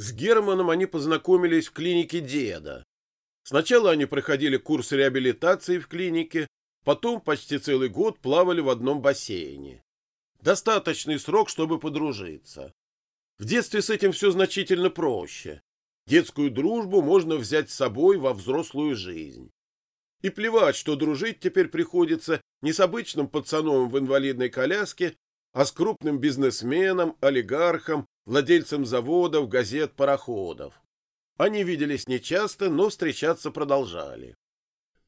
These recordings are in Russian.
С Германом они познакомились в клинике деда. Сначала они проходили курс реабилитации в клинике, потом почти целый год плавали в одном бассейне. Достаточный срок, чтобы подружиться. В детстве с этим все значительно проще. Детскую дружбу можно взять с собой во взрослую жизнь. И плевать, что дружить теперь приходится не с обычным пацаном в инвалидной коляске, а с крупным бизнесменом, олигархом, владельцем заводов, газет, пароходов. Они виделись нечасто, но встречаться продолжали.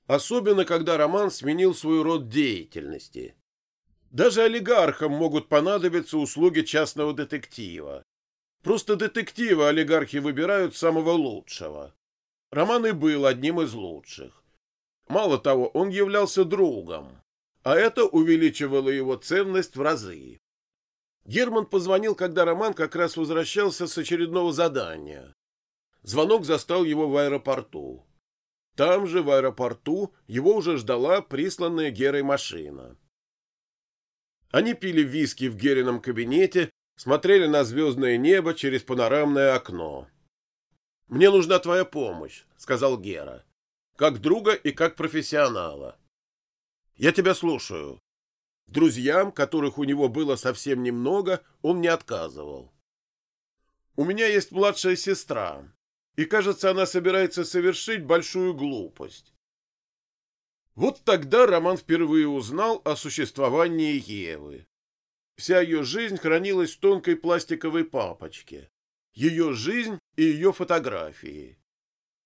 Особенно, когда Роман сменил свой род деятельности. Даже олигархам могут понадобиться услуги частного детектива. Просто детектива олигархи выбирают самого лучшего. Роман и был одним из лучших. Мало того, он являлся другом, а это увеличивало его ценность в разы. Герман позвонил, когда Роман как раз возвращался с очередного задания. Звонок застал его в аэропорту. Там же, в аэропорту, его уже ждала присланная Герой машина. Они пили виски в Герином кабинете, смотрели на звездное небо через панорамное окно. «Мне нужна твоя помощь», — сказал Гера, — «как друга и как профессионала». «Я тебя слушаю». Друзьям, которых у него было совсем немного, он не отказывал. «У меня есть младшая сестра и, кажется, она собирается совершить большую глупость. Вот тогда Роман впервые узнал о существовании Евы. Вся ее жизнь хранилась в тонкой пластиковой папочке. Ее жизнь и ее фотографии.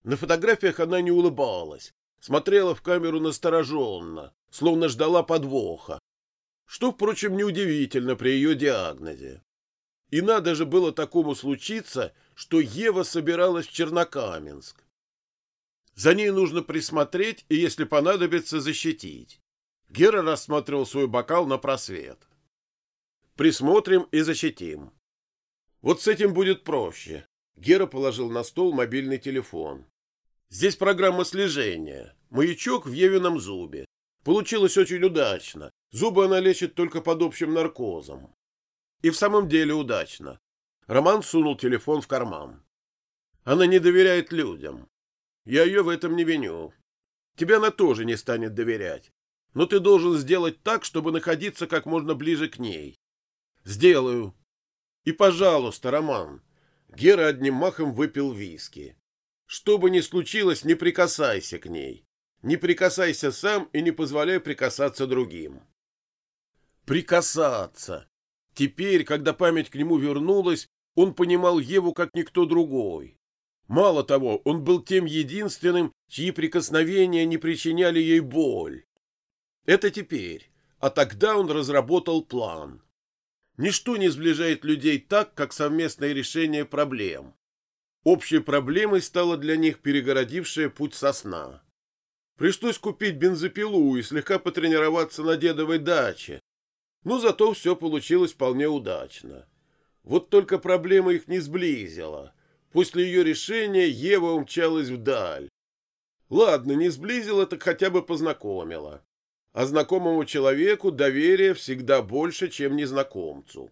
На фотографиях она не улыбалась, смотрела в камеру настороженно, словно ждала подвоха, что, впрочем, неудивительно при ее диагнозе. И надо же было такому случиться, что Ева собиралась в Чернокаменск. За ней нужно присмотреть и, если понадобится, защитить. Гера рассматривал свой бокал на просвет. Присмотрим и защитим. Вот с этим будет проще. Гера положил на стол мобильный телефон. Здесь программа слежения. Маячок в Евином зубе. Получилось очень удачно. Зубы она лечит только под общим наркозом. И в самом деле удачно. Роман сунул телефон в карман. Она не доверяет людям. Я ее в этом не виню. Тебе она тоже не станет доверять. Но ты должен сделать так, чтобы находиться как можно ближе к ней. Сделаю. И, пожалуйста, Роман. Гера одним махом выпил виски. Что бы ни случилось, не прикасайся к ней. Не прикасайся сам и не позволяй прикасаться другим. Прикасаться. Теперь, когда память к нему вернулась, он понимал Еву как никто другой. Мало того, он был тем единственным, чьи прикосновения не причиняли ей боль. Это теперь, а тогда он разработал план. Ничто не сближает людей так, как совместное решение проблем. Общей проблемой стала для них перегородившая путь сосна. Пришлось купить бензопилу и слегка потренироваться на дедовой даче, но зато все получилось вполне удачно. Вот только проблема их не сблизила. После ее решения Ева умчалась вдаль. Ладно, не сблизила, так хотя бы познакомила. А знакомому человеку доверие всегда больше, чем незнакомцу.